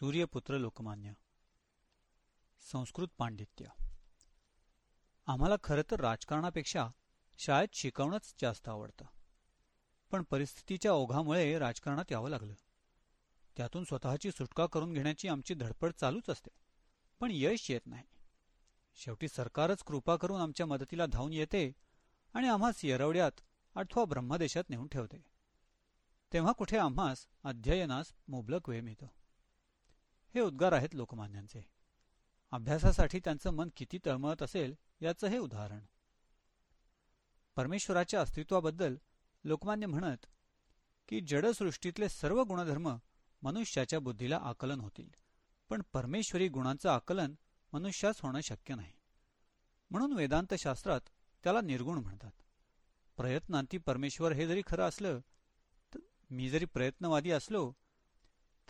सूर्यपुत्र लोकमान्य. संस्कृत पांडित्य. आम्हाला खरं तर राजकारणापेक्षा शाळेत शिकवणंच जास्त आवडतं. पण परिस्थितीच्या ओघामुळे राजकारणात यावं लागलं. त्यातून स्वतःची सुटका करून घेण्याची आमची धडपड चालूच असते. पण यश येत नाही. शेवटी सरकारच कृपा करून आमच्या मदतीला धावून येते आणि आम्हास येरवड्यात अथवा ब्रह्मदेशात नेऊन ठेवते. तेव्हा कुठे आम्हास अध्ययनास मुबलक वेळ मिळतो. हे उद्गार आहेत लोकमान्यांचे. अभ्यासासाठी त्यांचं मन किती तळमळत असेल याचं हे उदाहरण. परमेश्वराच्या अस्तित्वाबद्दल लोकमान्य म्हणत की जडसृष्टीतले सर्व गुणधर्म मनुष्याच्या बुद्धीला आकलन होतील पण परमेश्वरी गुणांचं आकलन मनुष्यास होणं शक्य नाही. म्हणून वेदांत शास्त्रात त्याला निर्गुण म्हणतात. प्रयत्नांती परमेश्वर हे जरी खरं असलं तर मी जरी प्रयत्नवादी असलो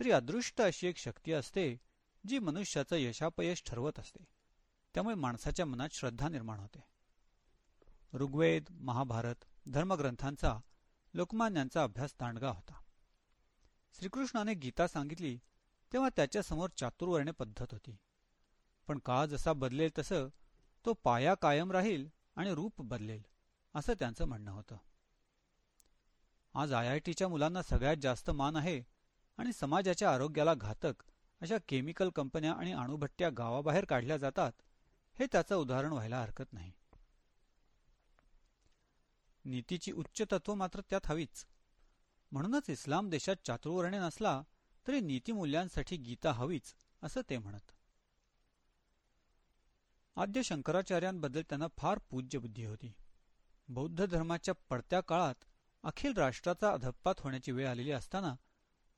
तरी अदृष्ट अशी एक शक्ती असते जी मनुष्याचं यशापयश ठरवत असते. त्यामुळे माणसाच्या मनात श्रद्धा निर्माण होते. ऋग्वेद महाभारत धर्मग्रंथांचा लोकमान्यांचा अभ्यास दांडगा होता. श्रीकृष्णाने गीता सांगितली तेव्हा त्याच्यासमोर चातुर्वर्ण्य पद्धत होती. पण काळ जसा बदलेल तसं तो पाया कायम राहील आणि रूप बदलेल असं त्यांचं म्हणणं होतं. आज आय आय टीच्या मुलांना सगळ्यात जास्त मान आहे आणि समाजाच्या आरोग्याला घातक अशा केमिकल कंपन्या आणि अणुभट्ट्या गावाबाहेर काढल्या जातात हे त्याचं उदाहरण व्हायला हरकत नाही. नीतीची उच्च तत्व मात्र त्यात हवीच. म्हणूनच इस्लाम देशात चातुर्वर्ण्य नसला तरी नीतिमूल्यांसाठी गीता हवीच असं ते म्हणत. आद्य शंकराचार्यांबद्दल त्यांना फार पूज्य बुद्धी होती. बौद्ध धर्माच्या पडत्या काळात अखिल राष्ट्राचा अधप्पात होण्याची वेळ आलेली असताना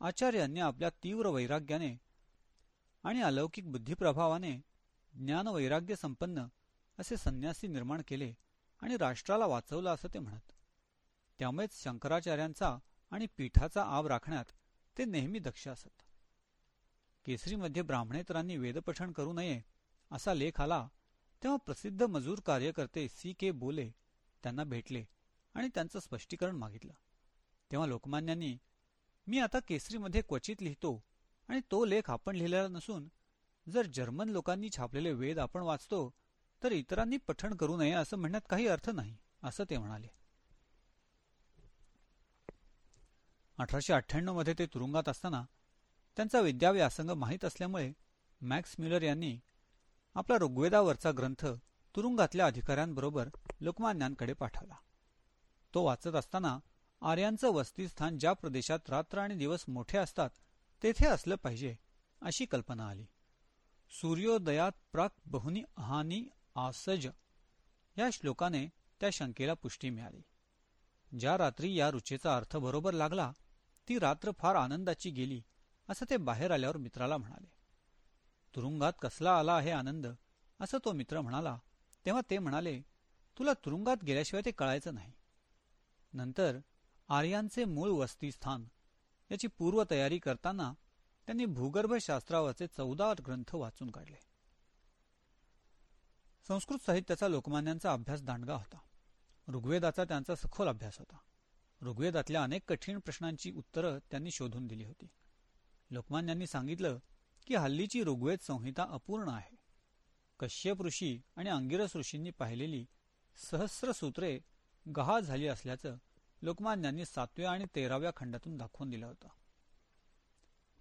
आचार्यांनी आपल्या तीव्र वैराग्याने आणि अलौकिक बुद्धिप्रभावाने ज्ञानवैराग्य संपन्न असे संन्यासी निर्माण केले आणि राष्ट्राला वाचवलं असं ते म्हणत. त्यामुळेच शंकराचार्यांचा आणि पीठाचा आव राखण्यात ते नेहमी दक्ष असत. केसरीमध्ये ब्राह्मणेतरांनी वेदपठण करू नये असा लेख आला तेव्हा प्रसिद्ध मजूर कार्यकर्ते सी के बोले त्यांना भेटले आणि त्यांचं स्पष्टीकरण मागितलं. तेव्हा लोकमान्यांनी मी आता केसरीमध्ये क्वचित लिहितो आणि तो लेख आपण लिहिलेला नसून जर जर्मन लोकांनी छापलेले वेद आपण वाचतो तर इतरांनी पठण करू नये असं म्हणण्यात काही अर्थ नाही असं ते म्हणाले. अठराशे अठ्ठ्याण्णवमध्ये ते तुरुंगात असताना त्यांचा विद्याव्यासंग माहीत असल्यामुळे मॅक्स म्युलर यांनी आपला ऋग्वेदावरचा ग्रंथ तुरुंगातल्या अधिकाऱ्यांबरोबर लोकमान्यांकडे पाठवला. तो वाचत असताना आर्यांचं वस्तीस्थान ज्या प्रदेशात रात्र आणि दिवस मोठे असतात तेथे असलं पाहिजे अशी कल्पना आली. सूर्योदयात प्राक बहुनी हानी आसज या श्लोकाने त्या शंकेला पुष्टी मिळाली. ज्या रात्री या रुचेचा अर्थ बरोबर लागला ती रात्र फार आनंदाची गेली असं ते बाहेर आल्यावर मित्राला म्हणाले. तुरुंगात कसला आला आहे आनंद असं तो मित्र म्हणाला तेव्हा ते म्हणाले तुला तुरुंगात गेल्याशिवाय ते कळायचं नाही. नंतर आर्यांचे मूळ वस्तीस्थान याची पूर्वतयारी करताना त्यांनी भूगर्भशास्त्रावरचे चौदा ग्रंथ वाचून काढले. संस्कृत साहित्याचा लोकमान्यांचा अभ्यास दांडगा होता. ऋग्वेदाचा त्यांचा सखोल अभ्यास होता. ऋग्वेदातल्या अनेक कठीण प्रश्नांची उत्तरं त्यांनी शोधून दिली होती. लोकमान्यांनी सांगितलं की हल्लीची ऋग्वेद संहिता अपूर्ण आहे. कश्यप ऋषी आणि अंगिरस ऋषींनी पाहिलेली सहस्र सूत्रे गहा झाली असल्याचं लोकमान्यांनी सातव्या आणि तेराव्या खंडातून दाखवून दिलं होतं.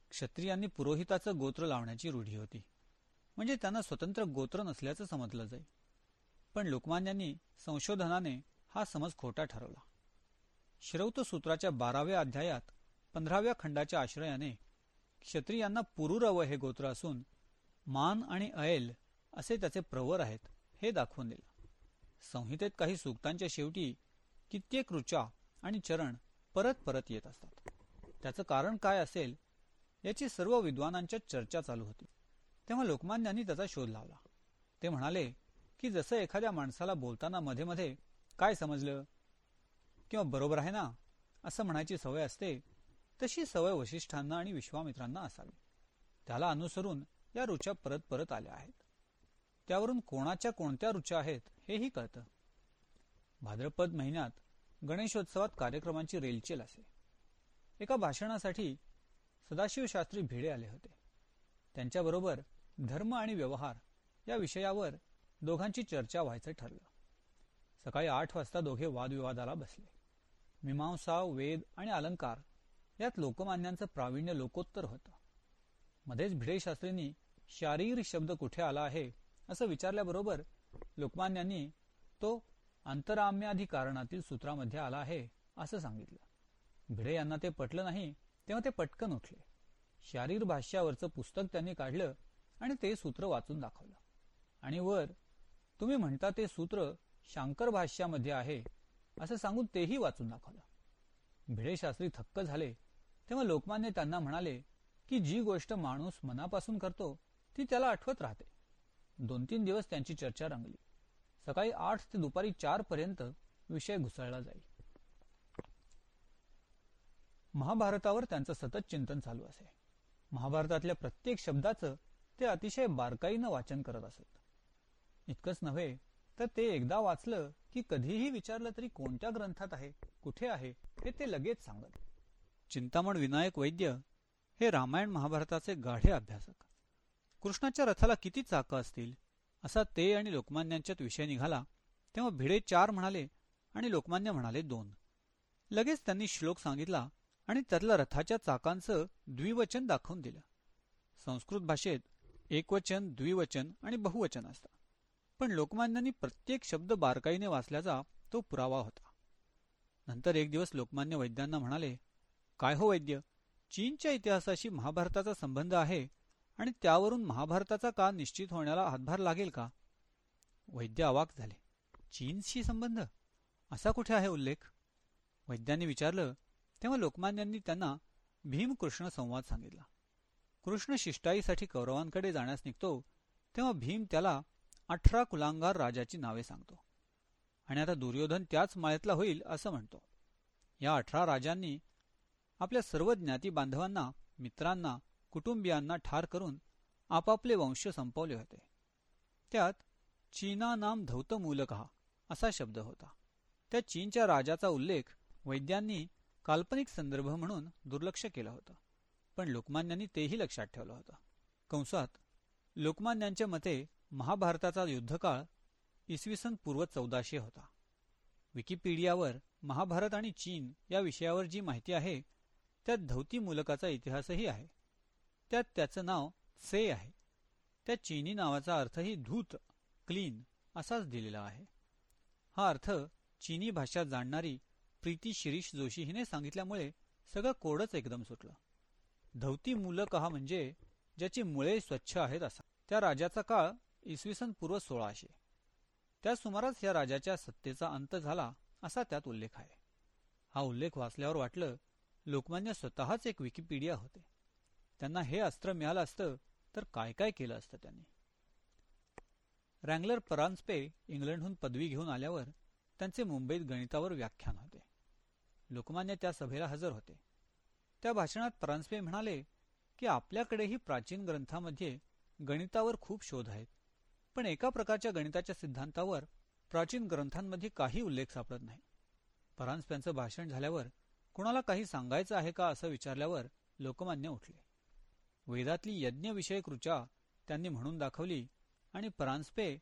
क्षत्रियांनी पुरोहिताचं गोत्र लावण्याची रूढी होती. म्हणजे त्यांना स्वतंत्र गोत्र नसल्याचं समजलं जाई. पण लोकमान्यांनी संशोधनाने हा समज खोटा ठरवला. श्रौत सूत्राच्या बाराव्या अध्यायात पंधराव्या खंडाच्या आश्रयाने क्षत्रियांना पुरुरव हे गोत्र असून मान आणि अयल असे त्याचे प्रवर आहेत हे दाखवून दिलं. संहितेत काही सूक्तांच्या शेवटी कित्येक ऋचा आणि चरण परत परत येत असतात. त्याचं कारण काय असेल याची सर्व विद्वानांच्या चर्चा चालू होती. तेव्हा लोकमान्यांनी त्याचा शोध लावला. ते म्हणाले की जसं एखाद्या माणसाला बोलताना मध्ये मध्ये काय समजलं? किंवा बरोबर आहे ना? असं म्हणायची सवय असते तशी सवय वशिष्ठांना आणि विश्वामित्रांना असावी. त्याला अनुसरून या रुचा परत परत आल्या आहेत. त्यावरून कोणाच्या कोणत्या रुचा आहेत हेही कळतं. भाद्रपद महिन्यात गणेशोत्सवात कार्यक्रमांची रेलचेल असे. एका भाषणासाठी सदाशिव शास्त्री भिडे आले होते. त्यांच्याबरोबर धर्म आणि व्यवहार या विषयावर दोघांची चर्चा व्हायचं ठरलं. सकाळी आठ वाजता दोघे वादविवादाला बसले. मीमांसा वेद आणि अलंकार यात लोकमान्यांचं प्रावीण्य लोकोत्तर होतं. मध्येच भिडेशास्त्रींनी शारीर शब्द कुठे आला आहे असं विचारल्याबरोबर लोकमान्यांनी तो अंतराम्याधिकारणातील सूत्रामध्ये आला आहे असं सांगितलं. भिडे यांना ते पटलं नाही तेव्हा ते पटकन उठले. शारीर भाष्यावरचं पुस्तक त्यांनी काढलं आणि ते सूत्र वाचून दाखवलं. आणि वर तुम्ही म्हणता ते सूत्र शांकर भाष्यामध्ये आहे असं सांगून तेही वाचून दाखवलं. भिडे शास्त्री थक्क झाले. तेव्हा लोकमान्य त्यांना म्हणाले की जी गोष्ट माणूस मनापासून करतो ती त्याला आठवत राहते. दोन तीन दिवस त्यांची चर्चा रंगली. सकाळी आठ ते दुपारी चार पर्यंत विषय घुसळला जाईल. महाभारतावर त्यांचं सतत चिंतन चालू असे. महाभारतातल्या प्रत्येक शब्दाचं ते अतिशय बारकाईनं वाचन करत असत. इतकंच नव्हे तर ते एकदा वाचलं की कधीही विचारलं तरी कोणत्या ग्रंथात आहे कुठे आहे हे ते लगेच सांगत. चिंतामण विनायक वैद्य हे रामायण महाभारताचे गाढे अभ्यासक. कृष्णाच्या रथाला किती चाकं असतील? असा ते आणि लोकमान्यांच्यात विषय निघाला तेव्हा भिडे चार म्हणाले आणि लोकमान्य म्हणाले दोन. लगेच त्यांनी श्लोक सांगितला आणि त्यातलं रथाच्या चाकांचं द्विवचन दाखवून दिलं. संस्कृत भाषेत एकवचन द्विवचन आणि बहुवचन असतं. पण लोकमान्यांनी प्रत्येक शब्द बारकाईने वाचल्याचा तो पुरावा होता. नंतर एक दिवस लोकमान्य वैद्यांना म्हणाले काय हो वैद्य? चीनच्या इतिहासाशी महाभारताचा संबंध आहे आणि त्यावरून महाभारताचा काळ निश्चित होण्याला हातभार लागेल का? वैद्य अवाक झाले. चीनशी संबंध? असा कुठे आहे उल्लेख? वैद्यांनी विचारलं तेव्हा लोकमान्यांनी त्यांना भीमकृष्ण संवाद सांगितला. कृष्ण शिष्टाईसाठी कौरवांकडे जाण्यास निघतो तेव्हा भीम त्याला अठरा कुलांगार राजाची नावे सांगतो. आणि आता दुर्योधन त्याच माळ्यातला होईल असं म्हणतो. या अठरा राजांनी आपल्या सर्व ज्ञाती बांधवांना मित्रांना कुटुंबियांना ठार करून आपापले वंश संपवले होते. त्यात चीना नाम धौतमूलक असा शब्द होता. त्या चीनच्या राजाचा उल्लेख वैद्यांनी काल्पनिक संदर्भ म्हणून दुर्लक्ष केलं होतं. पण लोकमान्यांनी तेही लक्षात ठेवलं होतं. कंसात लोकमान्यांच्या मते महाभारताचा युद्धकाळ इसवी सन पूर्व चौदाशे होता. विकिपीडियावर महाभारत आणि चीन या विषयावर जी माहिती आहे त्यात धौती मूलकाचा इतिहासही आहे. त्यात त्याचं नाव से आहे. त्या चीनी नावाचा अर्थही धूत क्लीन असाच दिलेला आहे. हा अर्थ चीनी भाषा जाणणारी प्रीती शिरीष जोशी हिने सांगितल्यामुळे सगळं कोडच एकदम सुटलं. धवती मुलं कहा म्हणजे ज्याची मुळे स्वच्छ आहेत असा. त्या राजाचा काळ इसवी सन पूर्व सोळाशे. त्या सुमारास या राजाच्या सत्तेचा अंत झाला असा त्यात उल्लेख आहे. हा उल्लेख वाचल्यावर वाटलं लोकमान्य स्वतःच एक विकिपीडिया होते. त्यांना हे अस्त्र मिळालं असतं तर काय काय केलं असतं त्यांनी? रँगलर परांजपे इंग्लंडहून पदवी घेऊन आल्यावर त्यांचे मुंबईत गणितावर व्याख्यान होते. लोकमान्य त्या सभेला हजर होते. त्या भाषणात परांजपे म्हणाले की आपल्याकडेही प्राचीन ग्रंथामध्ये गणितावर खूप शोध आहेत पण एका प्रकारच्या गणिताच्या सिद्धांतावर प्राचीन ग्रंथांमध्ये काही उल्लेख सापडत नाही. परांजप्यांचं भाषण झाल्यावर कुणाला काही सांगायचं आहे का असं विचारल्यावर लोकमान्य उठले. वेदातली यज्ञविषयक ऋचा त्यांनी म्हणून दाखवली आणि परांजपे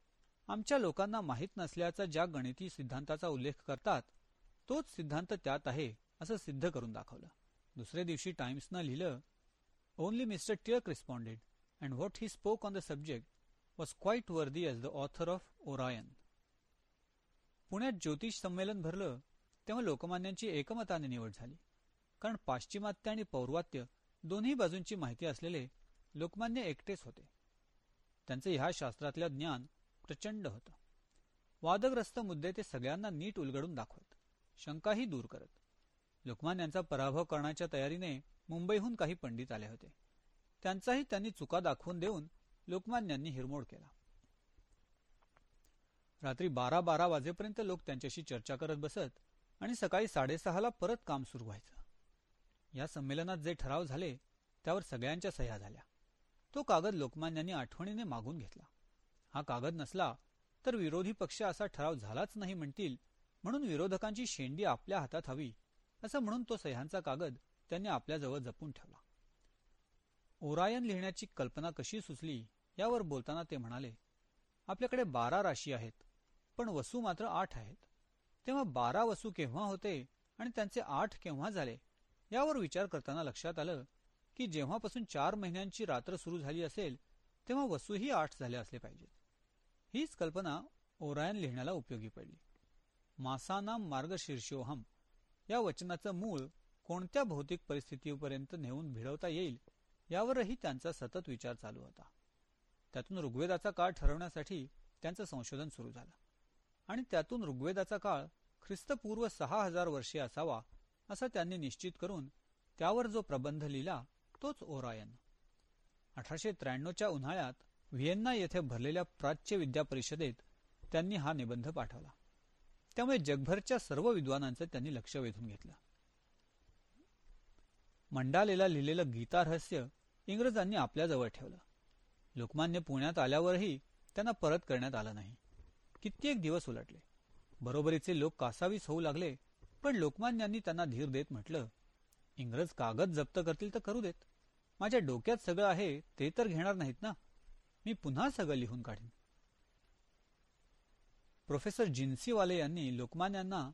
आमच्या लोकांना माहीत नसल्याचा ज्या गणिती सिद्धांताचा उल्लेख करतात तोच सिद्धांत त्यात आहे असं सिद्ध करून दाखवलं. दुसऱ्या दिवशी टाइम्सनं लिहिलं only mister Tilak responded and what he spoke on the subject was quite worthy as the author of Orion पुण्यात ज्योतिष संमेलन भरलं तेव्हा लोकमान्यांची एकमताने निवड झाली कारण पाश्चिमात्य आणि पौर्वात्य दोन्ही बाजूंची माहिती असलेले लोकमान्य एकटेच होते. त्यांचे ह्या शास्त्रातल्या ज्ञान प्रचंड होतं. वादग्रस्त मुद्दे ते सगळ्यांना नीट उलगडून दाखवत शंकाही दूर करत. लोकमान्यांचा पराभव करण्याच्या तयारीने मुंबईहून काही पंडित आले होते. त्यांचाही त्यांनी चुका दाखवून देऊन लोकमान्यांनी हिरमोड केला. रात्री बारा बारा वाजेपर्यंत लोक त्यांच्याशी चर्चा करत बसत आणि सकाळी साडेसहाला परत काम सुरू व्हायचं. या संमेलनात जे ठराव झाले त्यावर सगळ्यांच्या सह्या झाल्या. तो कागद लोकमान्यांनी आठवणीने मागून घेतला. हा कागद नसला तर विरोधी पक्ष असा ठराव झालाच नाही म्हणतील म्हणून विरोधकांची शेंडी आपल्या हातात हवी असं म्हणून तो सह्यांचा कागद त्यांनी आपल्याजवळ जपून ठेवला. ओरायन लिहिण्याची कल्पना कशी सुचली यावर बोलताना ते म्हणाले आपल्याकडे बारा राशी आहेत पण वसू मात्र आठ आहेत. तेव्हा बारा वसू केव्हा होते आणि त्यांचे आठ केव्हा झाले? यावर विचार करताना लक्षात आलं की जेव्हापासून चार महिन्यांची रात्र सुरू झाली असेल तेव्हा वसूही आठ झाले असले पाहिजेत. हीच कल्पना ओरायन लिहिण्याला उपयोगी पडली. मासानाम मार्गशीर्षोहम या वचनाचं मूळ कोणत्या भौतिक परिस्थितीपर्यंत नेऊन भिडवता येईल यावरही त्यांचा सतत विचार चालू होता. त्यातून ऋग्वेदाचा काळ ठरवण्यासाठी त्यांचं संशोधन सुरू झालं. आणि त्यातून ऋग्वेदाचा काळ ख्रिस्तपूर्व सहा हजार वर्षे असावा असं त्यांनी निश्चित करून त्यावर जो प्रबंध लिहिला तोच ओरायन. अठराशे त्र्याण्णवच्या उन्हाळ्यात व्हिएन्ना येथे भरलेल्या प्राच्य विद्या परिषदेत त्यांनी हा निबंध पाठवला. त्यामुळे जगभरच्या सर्व विद्वानांचं त्यांनी लक्ष वेधून घेतलं. मंडालेला लिहिलेलं गीता रहस्य इंग्रजांनी आपल्याजवळ ठेवलं. लोकमान्य पुण्यात आल्यावरही त्यांना परत करण्यात आलं नाही. कित्येक दिवस उलटले. बरोबरीचे लोक कासावीस होऊ लागले पण लोकमान्यांनी त्यांना धीर देत म्हटलं इंग्रज कागद जप्त करतील तर करू देत. माझ्या डोक्यात सगळं आहे ते तर घेणार नाहीत ना. मी पुन्हा सगळं लिहून काढीन. प्रोफेसर जिन्सीवाले यांनी लोकमान्यांना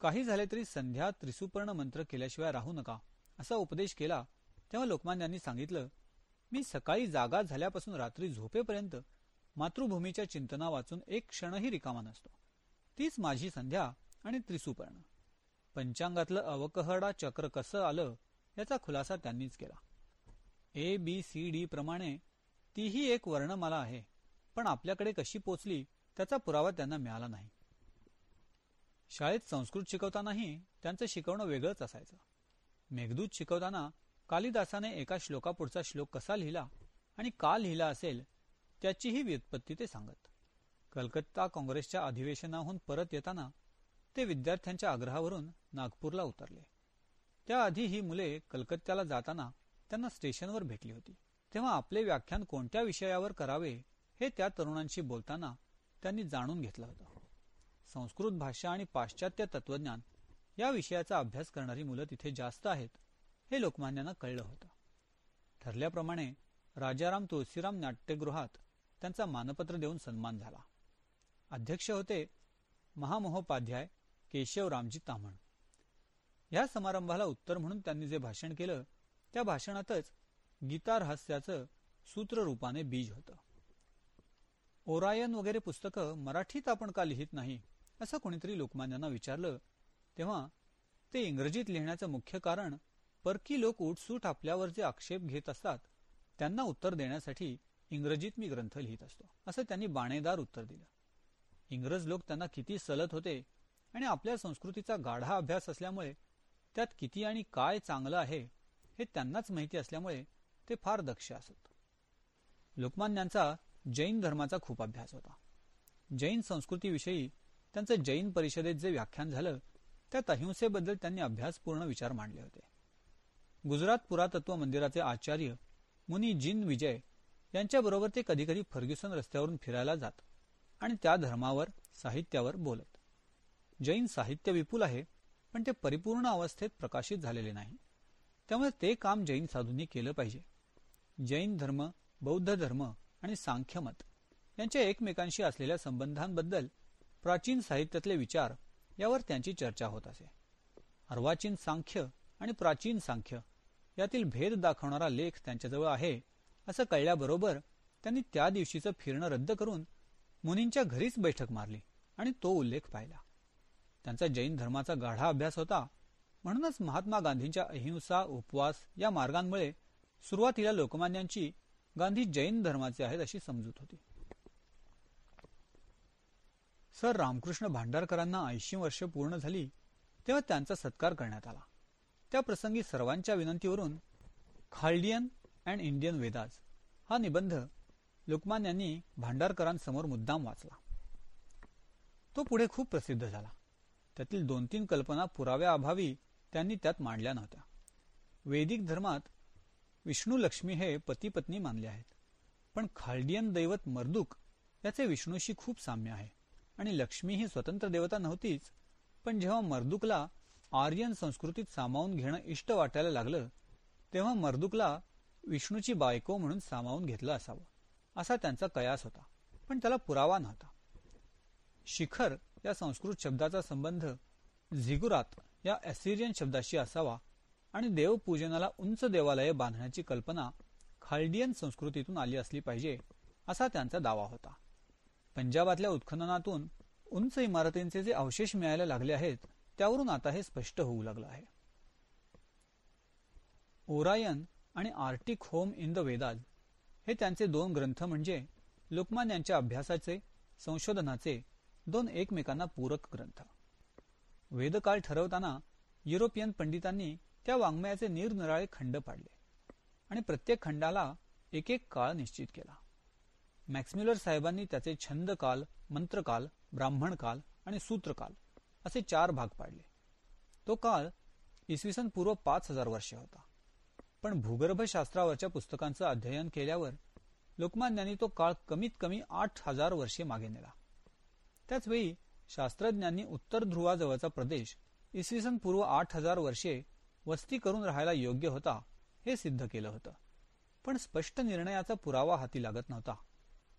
काही झाले तरी संध्या त्रिसुपर्ण मंत्र केल्याशिवाय राहू नका. असा उपदेश केला तेव्हा लोकमान्यांनी सांगितलं मी सकाळी जागा झाल्यापासून रात्री झोपेपर्यंत मातृभूमीच्या चिंतना वाचून एक क्षणही रिकामा नसतो. तीच माझी संध्या आणि त्रिसुपर्ण. पंचांगातलं अवकहडा चक्र कसं आलं याचा खुलासा त्यांनीच केला. ए बी सी डी प्रमाणे तीही एक वर्णमाला आहे पण आपल्याकडे कशी पोचली त्याचा पुरावा त्यांना मिळाला नाही. शाळेत संस्कृत शिकवतानाही त्यांचं शिकवणं वेगळंच असायचं. मेघदूत शिकवताना कालिदासाने एका श्लोकापुढचा श्लोक कसा लिहिला आणि का लिहिला असेल त्याचीही व्युत्पत्ती ते सांगत. कलकत्ता काँग्रेसच्या अधिवेशनाहून परत येताना ते विद्यार्थ्यांच्या आग्रहावरून नागपूरला उतरले. त्याआधी ही मुले कलकत्त्याला जाताना त्यांना स्टेशनवर भेटली होती. तेव्हा आपले व्याख्यान कोणत्या विषयावर करावे हे त्या तरुणांशी बोलताना त्यांनी जाणून घेतलं होतं. संस्कृत भाषा आणि पाश्चात्य तत्वज्ञान या विषयाचा अभ्यास करणारी मुलं तिथे जास्त आहेत हे लोकमान्यांना कळलं होतं. ठरल्याप्रमाणे राजाराम तुळशीराम नाट्यगृहात त्यांचा मानपत्र देऊन सन्मान झाला. अध्यक्ष होते महामहोपाध्याय केशवरामजी तामण. या समारंभाला उत्तर म्हणून त्यांनी जे भाषण केलं त्या भाषणातच गीता रहस्याचं सूत्ररूपाने बीज होतं. ओरायन वगैरे पुस्तकं मराठीत आपण का लिहित नाही असं कोणीतरी लोकमान्यांना विचारलं तेव्हा ते इंग्रजीत लिहिण्याचं मुख्य कारण परकी लोक उठसूट आपल्यावर जे आक्षेप घेत असतात त्यांना उत्तर देण्यासाठी इंग्रजीत मी ग्रंथ लिहित असतो असं त्यांनी बाणेदार उत्तर दिलं. इंग्रज लोक त्यांना किती सलत होते आणि आपल्या संस्कृतीचा गाढा अभ्यास असल्यामुळे त्यात किती आणि काय चांगलं आहे हे त्यांनाच माहिती असल्यामुळे ते फार दक्ष असत. लोकमान्यांचा जैन धर्माचा खूप अभ्यास होता. जैन संस्कृतीविषयी त्यांचं जैन परिषदेत जे व्याख्यान झालं त्यात अहिंसेबद्दल त्यांनी अभ्यासपूर्ण विचार मांडले होते. गुजरात पुरातत्व मंदिराचे आचार्य मुनी जिन विजय यांच्याबरोबर ते कधीकधी फर्ग्युसन रस्त्यावरून फिरायला जात आणि त्या धर्मावर साहित्यावर बोलत. जैन साहित्य विपुल आहे पण ते परिपूर्ण अवस्थेत प्रकाशित झालेले नाही. त्यामुळे ते काम जैन साधूंनी केलं पाहिजे. जैन धर्म बौद्ध धर्म आणि सांख्यमत यांच्या एकमेकांशी असलेल्या संबंधांबद्दल प्राचीन साहित्यातले विचार यावर त्यांची चर्चा होत असे. अर्वाचीन सांख्य आणि प्राचीन सांख्य यातील भेद दाखवणारा लेख त्यांच्याजवळ आहे असं कळल्याबरोबर त्यांनी त्या दिवशीचं फिरणं रद्द करून मुनींच्या घरीच बैठक मारली आणि तो उल्लेख पाहिला. त्यांचा जैन धर्माचा गाढा अभ्यास होता. म्हणूनच महात्मा गांधींच्या अहिंसा उपवास या मार्गांमुळे सुरुवातीला लोकमान्यांची गांधी जैन धर्माचे आहेत अशी समजूत होती. सर रामकृष्ण भांडारकरांना ऐंशी वर्ष पूर्ण झाली तेव्हा त्यांचा सत्कार करण्यात आला. त्या प्रसंगी सर्वांच्या विनंतीवरून खाल्डियन अँड इंडियन वेदाज हा निबंध लोकमान्यांनी भांडारकरांसमोर मुद्दाम वाचला. तो पुढे खूप प्रसिद्ध झाला. त्यातील दोन तीन कल्पना पुराव्याअभावी त्यांनी त्यात मांडल्या नव्हत्या. वैदिक धर्मात विष्णू लक्ष्मी हे पती पत्नी मानले आहेत. पण खाल्डियन दैवत मर्दुक याचे विष्णूशी खूप साम्य आहे आणि लक्ष्मी ही स्वतंत्र देवता नव्हतीच पण जेव्हा मर्दुकला आर्यन संस्कृतीत सामावून घेणं इष्ट वाटायला लागलं तेव्हा मर्दुकला विष्णूची बायको म्हणून सामावून घेतलं असावं असा त्यांचा कयास होता पण त्याला पुरावा नव्हता. शिखर या संस्कृत शब्दाचा संबंध झिगुरात या ॲसिरियन शब्दाशी असावा आणि देवपूजनाला उंच देवालये बांधण्याची कल्पना खाल्डियन संस्कृतीतून आली असली पाहिजे असा त्यांचा दावा होता. पंजाबातल्या उत्खननातून उंच इमारतींचे जे अवशेष मिळायला लागले आहेत त्यावरून आता हे स्पष्ट होऊ लागलं आहे. ओरायन आणि Arctic home in the Vedas हे त्यांचे दोन ग्रंथ म्हणजे लुकमान यांच्या अभ्यासाचे संशोधनाचे दोन एकमेकांना पूरक ग्रंथ. वेदकाळ ठरवताना युरोपियन पंडितांनी त्या वाङ्मयाचे निरनिराळे खंड पाडले आणि प्रत्येक खंडाला एक एक काळ निश्चित केला. मॅक्सम्युलर साहेबांनी त्याचे छंदकाल मंत्रकाल ब्राह्मण काल आणि सूत्रकाल असे चार भाग पाडले. तो काळ इसवी सन पूर्व पाच हजार वर्षे होता. पण भूगर्भशास्त्रावरच्या पुस्तकांचं अध्ययन केल्यावर लोकमान्यांनी तो काळ कमीत कमी आठ हजार वर्षे मागे नेला. त्याचवेळी शास्त्रज्ञांनी उत्तर ध्रुवाजवळचा प्रदेश इसवी सन पूर्व आठ हजार वर्षे वस्ती करून राहायला योग्य होता हे सिद्ध केलं होतं. पण स्पष्ट निर्णयाचा पुरावा हाती लागत नव्हता.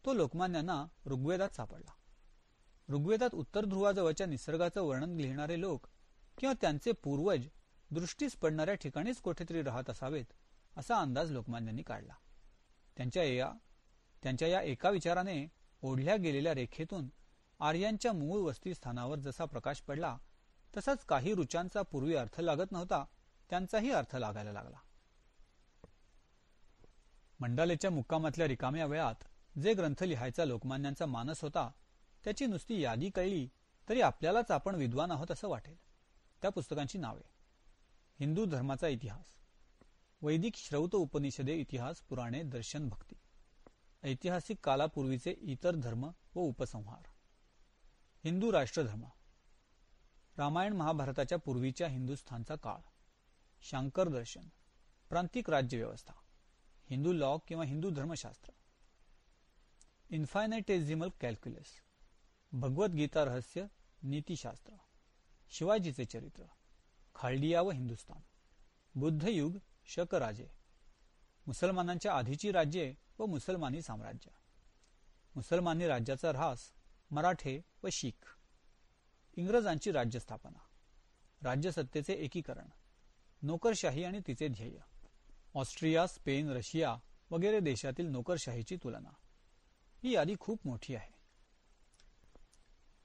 तो लोकमान्यांना ऋग्वेदात सापडला. ऋग्वेदात उत्तर ध्रुवाजवळच्या निसर्गाचं वर्णन लिहिणारे लोक किंवा त्यांचे पूर्वज दृष्टीस पडणाऱ्या ठिकाणीच कोठेतरी राहत असावेत असा अंदाज लोकमान्यांनी काढला. त्यांच्या या त्यांच्या या एका विचाराने ओढल्या गेलेल्या रेखेतून आर्यांच्या मूळ वस्तीस्थानावर जसा प्रकाश पडला तसाच काही रुचांचा पूर्वी अर्थ लागत नव्हता त्यांचाही अर्थ लागायला लागला. मंडालेच्या मुक्कामातल्या रिकाम्या वेळात जे ग्रंथ लिहायचा लोकमान्यांचा मानस होता त्याची नुसती यादी कळली तरी आपल्यालाच आपण विद्वान आहोत असं वाटेल. त्या पुस्तकांची नावे. हिंदू धर्माचा इतिहास. वैदिक श्रौत उपनिषदे इतिहास पुराणे दर्शन भक्ती. ऐतिहासिक कालापूर्वीचे इतर धर्म व उपसंहार. हिंदू राष्ट्रधर्म. रामायण महाभारताच्या पूर्वीच्या हिंदुस्थानचा काळ. शांकर दर्शन. प्रांतिक राज्यव्यवस्था. हिंदू लॉ किंवा हिंदू धर्मशास्त्र. इन्फायनेटेझिमल कॅल्क्युलस. भगवद्गीता रहस्य नीतीशास्त्र. शिवाजीचे चरित्र. खाल्डिया व हिंदुस्थान. बुद्धयुग शकराजे मुसलमानांच्या आधीची राज्ये व मुसलमानी साम्राज्य. मुसलमानी राज्याचा ऱ्हास मराठे व शीख. इंग्रजांची राज्यस्थापना. राज्यसत्तेचे एकीकरण. नोकरशाही आणि तिचे ध्येय. ऑस्ट्रिया स्पेन रशिया वगैरे देशातील नोकरशाहीची तुलना. ही यादी खूप मोठी आहे.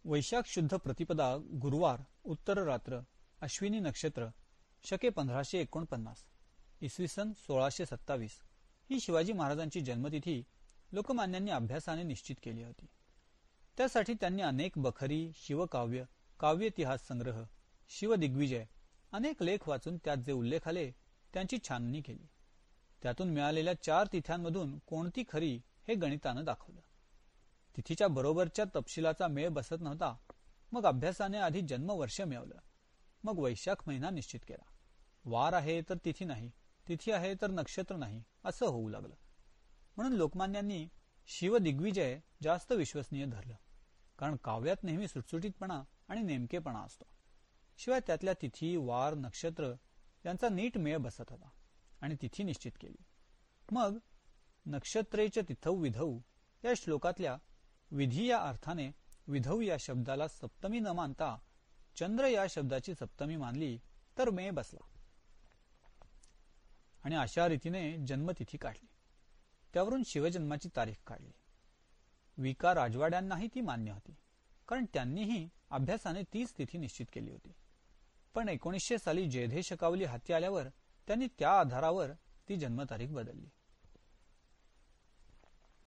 वैशाख शुद्ध प्रतिपदा गुरुवार उत्तर रात्र अश्विनी नक्षत्र शके पंधराशे एकोणपन्नास इसवी सन सोळाशे सत्तावीस ही शिवाजी महाराजांची जन्मतिथी लोकमान्यांनी अभ्यासाने निश्चित केली होती. त्यासाठी त्यांनी अनेक बखरी शिवकाव्य काव्यतिहास संग्रह शिवदिग्विजय अनेक लेख वाचून त्यात जे उल्लेख आले त्यांची छाननी केली. त्यातून मिळालेल्या चार तिथ्यांमधून कोणती खरी हे गणितानं दाखवलं. तिथीच्या बरोबरच्या तपशिलाचा मेळ बसत नव्हता. मग अभ्यासाने आधी जन्मवर्ष मिळवलं. मग वैशाख महिना निश्चित केला. वार आहे तर तिथी नाही तिथी आहे तर नक्षत्र नाही असं होऊ लागलं. म्हणून लोकमान्यांनी शिवदिग्विजय जास्त विश्वसनीय धरलं. कारण काव्यात नेहमी सुटसुटीतपणा आणि नेमकेपणा असतो. शिवाय त्यातल्या तिथी वार नक्षत्र यांचा नीट मेळ बसत होता आणि तिथी निश्चित केली. मग नक्षत्रेच तिथौ विधौ या श्लोकातल्या विधी या अर्थाने विधौ या शब्दाला सप्तमी न मानता चंद्र या शब्दाची सप्तमी मानली तर मे बसला. आणि अशा रीतीने जन्मतिथी काढली. त्यावरून शिवजन्माची तारीख काढली. विका राजवाड्यांनाही ती मान्य होती. कारण त्यांनीही अभ्यासाने तीच तिथी निश्चित केली होती. पण एकोणीसशे साली जयधे शकावली हाती आल्यावर त्यांनी त्या आधारावर ती जन्मतारीख बदलली.